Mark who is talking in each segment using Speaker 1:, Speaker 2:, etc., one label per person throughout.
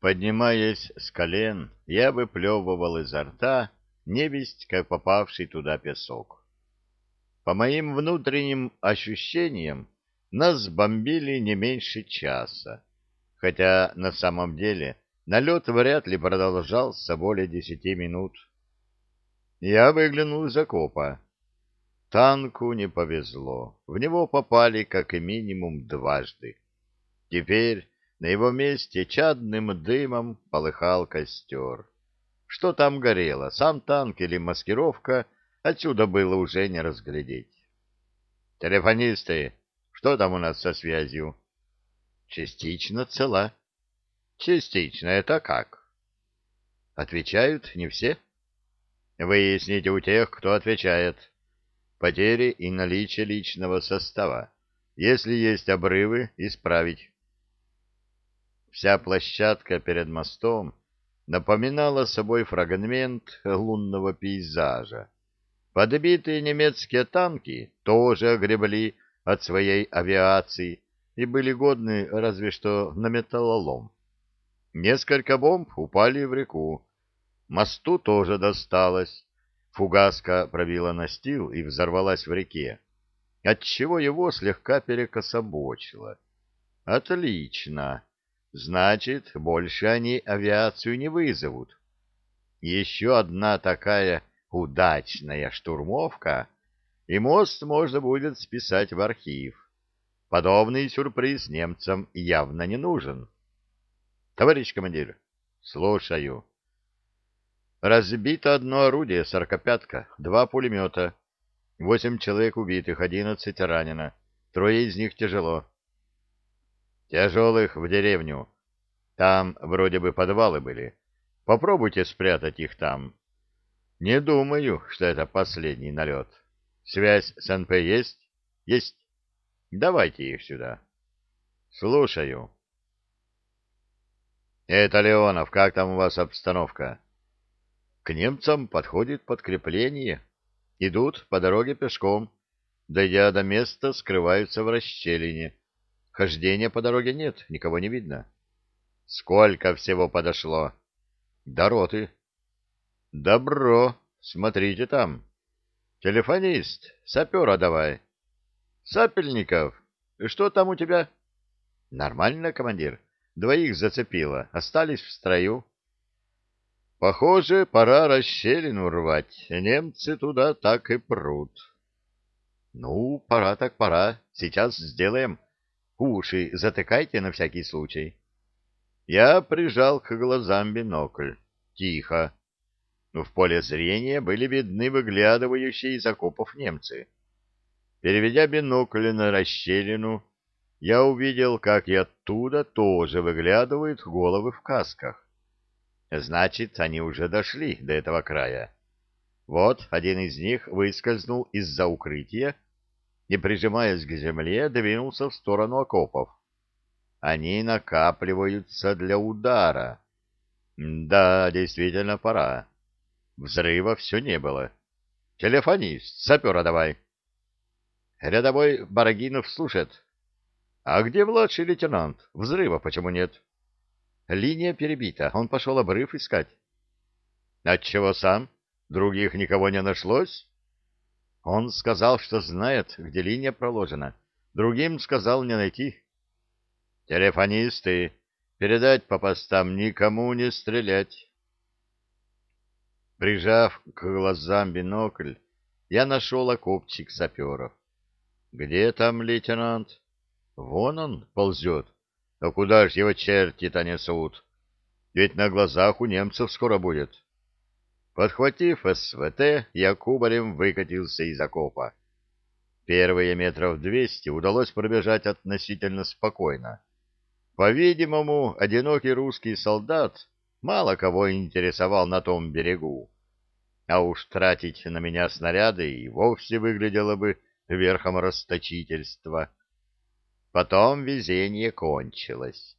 Speaker 1: Поднимаясь с колен, я выплевывал изо рта невесть, как попавший туда песок. По моим внутренним ощущениям, нас бомбили не меньше часа, хотя на самом деле налет вряд ли продолжался более десяти минут. Я выглянул из окопа. Танку не повезло. В него попали как минимум дважды. Теперь на его месте чадным дымом полыхал костер. Что там горело, сам танк или маскировка, отсюда было уже не разглядеть. «Телефонисты, что там у нас со связью?» «Частично цела». «Частично это как?» «Отвечают не все». «Выясните у тех, кто отвечает» потери и наличие личного состава. Если есть обрывы, исправить. Вся площадка перед мостом напоминала собой фрагмент лунного пейзажа. Подбитые немецкие танки тоже огребли от своей авиации и были годны разве что на металлолом. Несколько бомб упали в реку. Мосту тоже досталось. Фугаска пробила настил и взорвалась в реке, отчего его слегка перекособочило. Отлично. Значит, больше они авиацию не вызовут. Еще одна такая удачная штурмовка, и мост можно будет списать в архив. Подобный сюрприз немцам явно не нужен. Товарищ командир, слушаю. Разбито одно орудие, сорокопятка, два пулемета. Восемь человек убитых, одиннадцать ранено. Трое из них тяжело. Тяжелых в деревню. Там вроде бы подвалы были. Попробуйте спрятать их там. Не думаю, что это последний налет. Связь с НП есть? Есть. Давайте их сюда. Слушаю. Это Леонов, как там у вас обстановка? К немцам подходит подкрепление. Идут по дороге пешком. Дойдя до места, скрываются в расщелине. Хождения по дороге нет, никого не видно. Сколько всего подошло? До роты. Добро. Смотрите там. Телефонист, сапера давай. Сапельников, что там у тебя? Нормально, командир. Двоих зацепило, остались в строю. Похоже, пора расщелину рвать. Немцы туда так и прут. Ну, пора так пора. Сейчас сделаем. Уши затыкайте на всякий случай. Я прижал к глазам бинокль. Тихо. В поле зрения были видны выглядывающие из окопов немцы. Переведя бинокль на расщелину, я увидел, как и оттуда тоже выглядывают головы в касках. Значит, они уже дошли до этого края. Вот один из них выскользнул из-за укрытия и, прижимаясь к земле, двинулся в сторону окопов. Они накапливаются для удара. Да, действительно, пора. Взрыва все не было. Телефонист, сапера давай. Рядовой Барагинов слушает. А где младший лейтенант? Взрыва почему нет? Линия перебита, он пошел обрыв искать. Отчего сам? Других никого не нашлось? Он сказал, что знает, где линия проложена. Другим сказал не найти. Телефонисты, передать по постам никому не стрелять. Прижав к глазам бинокль, я нашел окопчик саперов. Где там лейтенант? Вон он ползет. А куда ж его черти-то несут? Ведь на глазах у немцев скоро будет. Подхватив СВТ, я кубарем выкатился из окопа. Первые метров двести удалось пробежать относительно спокойно. По-видимому, одинокий русский солдат мало кого интересовал на том берегу. А уж тратить на меня снаряды и вовсе выглядело бы верхом расточительства. Потом везение кончилось.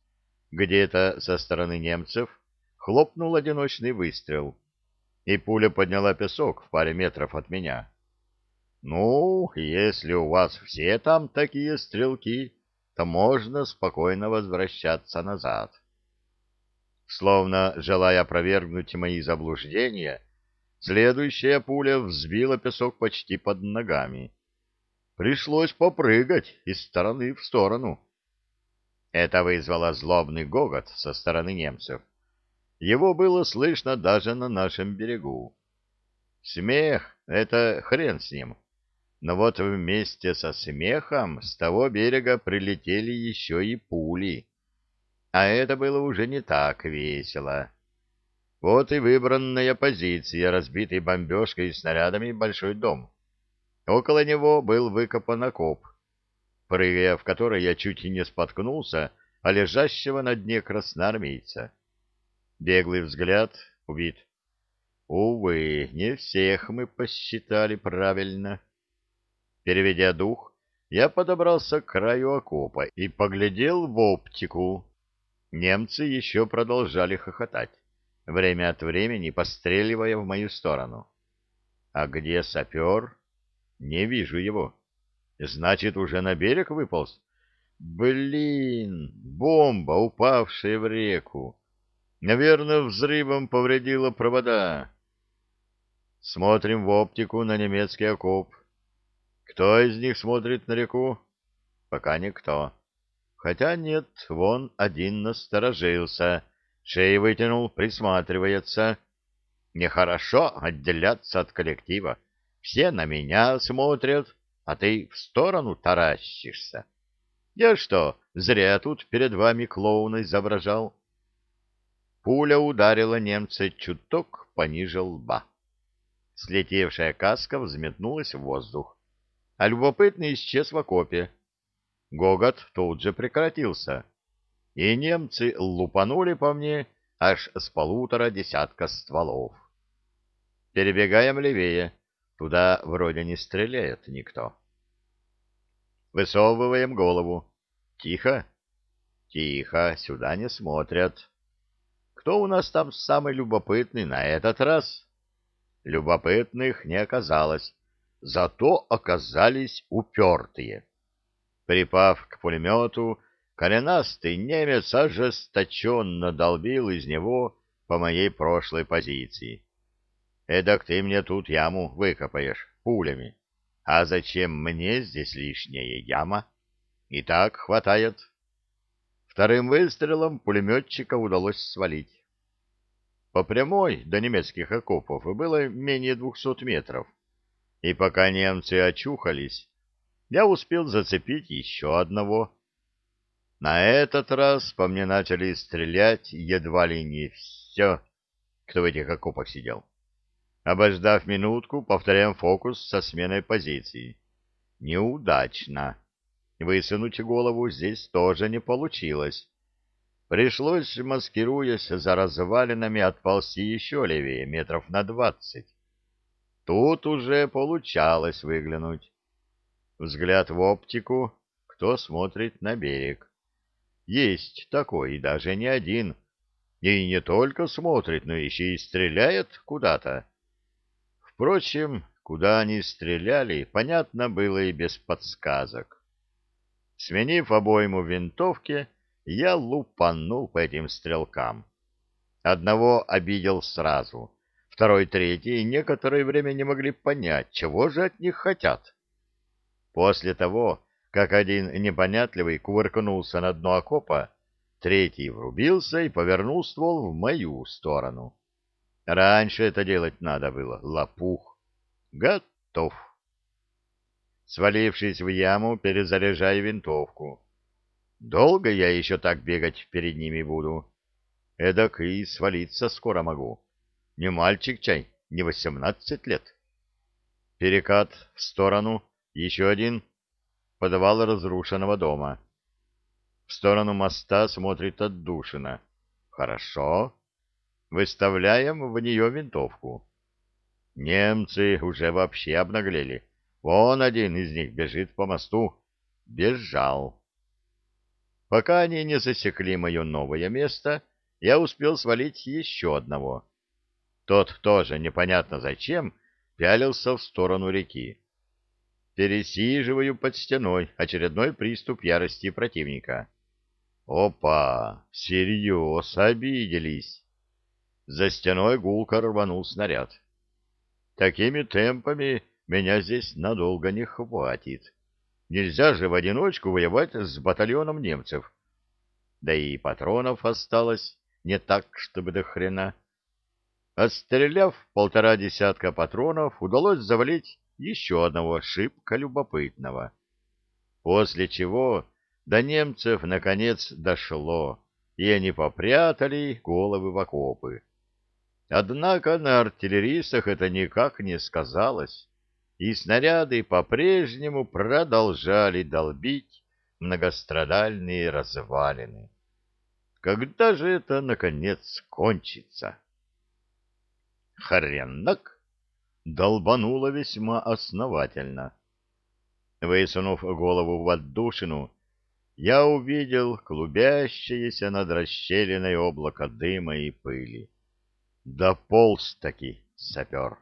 Speaker 1: Где-то со стороны немцев хлопнул одиночный выстрел, и пуля подняла песок в паре метров от меня. Ну, если у вас все там такие стрелки, то можно спокойно возвращаться назад. Словно желая опровергнуть мои заблуждения, следующая пуля взбила песок почти под ногами. Пришлось попрыгать из стороны в сторону. Это вызвало злобный гогот со стороны немцев. Его было слышно даже на нашем берегу. Смех — это хрен с ним. Но вот вместе со смехом с того берега прилетели еще и пули. А это было уже не так весело. Вот и выбранная позиция, разбитый бомбежкой и снарядами большой дом. Около него был выкопан окоп, прыгая в который я чуть и не споткнулся, а лежащего на дне красноармейца. Беглый взгляд — убит. Увы, не всех мы посчитали правильно. Переведя дух, я подобрался к краю окопа и поглядел в оптику. Немцы еще продолжали хохотать, время от времени постреливая в мою сторону. А где сапер? Не вижу его. Значит, уже на берег выполз? Блин, бомба, упавшая в реку. Наверное, взрывом повредила провода. Смотрим в оптику на немецкий окоп. Кто из них смотрит на реку? Пока никто. Хотя нет, вон один насторожился, шеи вытянул, присматривается. Нехорошо отделяться от коллектива. Все на меня смотрят, а ты в сторону таращишься. Я что, зря тут перед вами клоуна изображал? Пуля ударила немца чуток пониже лба. Слетевшая каска взметнулась в воздух а любопытный исчез в окопе. Гогот тут же прекратился, и немцы лупанули по мне аж с полутора десятка стволов. Перебегаем левее, туда вроде не стреляет никто. Высовываем голову. Тихо? Тихо, сюда не смотрят. Кто у нас там самый любопытный на этот раз? Любопытных не оказалось зато оказались упертые. Припав к пулемету, коренастый немец ожесточенно долбил из него по моей прошлой позиции. Эдак ты мне тут яму выкопаешь пулями. А зачем мне здесь лишняя яма? И так хватает. Вторым выстрелом пулеметчика удалось свалить. По прямой до немецких окопов было менее двухсот метров и пока немцы очухались, я успел зацепить еще одного. На этот раз по мне начали стрелять едва ли не все, кто в этих окопах сидел. Обождав минутку, повторяем фокус со сменой позиции. Неудачно. Высунуть голову здесь тоже не получилось. Пришлось, маскируясь за развалинами, отползти еще левее, метров на двадцать. Тут уже получалось выглянуть. Взгляд в оптику, кто смотрит на берег. Есть такой, и даже не один. И не только смотрит, но еще и стреляет куда-то. Впрочем, куда они стреляли, понятно было и без подсказок. Сменив обойму в винтовке, я лупанул по этим стрелкам. Одного обидел сразу — второй, третий некоторое время не могли понять, чего же от них хотят. После того, как один непонятливый кувыркнулся на дно окопа, третий врубился и повернул ствол в мою сторону. Раньше это делать надо было. Лопух. Готов. Свалившись в яму, перезаряжаю винтовку. Долго я еще так бегать перед ними буду? Эдак и свалиться скоро могу. Не мальчик чай, не восемнадцать лет. Перекат в сторону, еще один, подвал разрушенного дома. В сторону моста смотрит отдушина. Хорошо. Выставляем в нее винтовку. Немцы уже вообще обнаглели. Вон один из них бежит по мосту. Бежал. Пока они не засекли мое новое место, я успел свалить еще одного. Тот тоже, непонятно зачем, пялился в сторону реки. Пересиживаю под стеной очередной приступ ярости противника. Опа! Всерьез обиделись. За стеной гулко рванул снаряд. Такими темпами меня здесь надолго не хватит. Нельзя же в одиночку воевать с батальоном немцев. Да и патронов осталось не так, чтобы до хрена. Отстреляв полтора десятка патронов, удалось завалить еще одного шибко любопытного. После чего до немцев наконец дошло, и они попрятали головы в окопы. Однако на артиллеристах это никак не сказалось, и снаряды по-прежнему продолжали долбить многострадальные развалины. Когда же это, наконец, кончится? Хренок долбануло весьма основательно. Высунув голову в отдушину, я увидел клубящееся над расщелиной облако дыма и пыли. Дополз-таки сапер.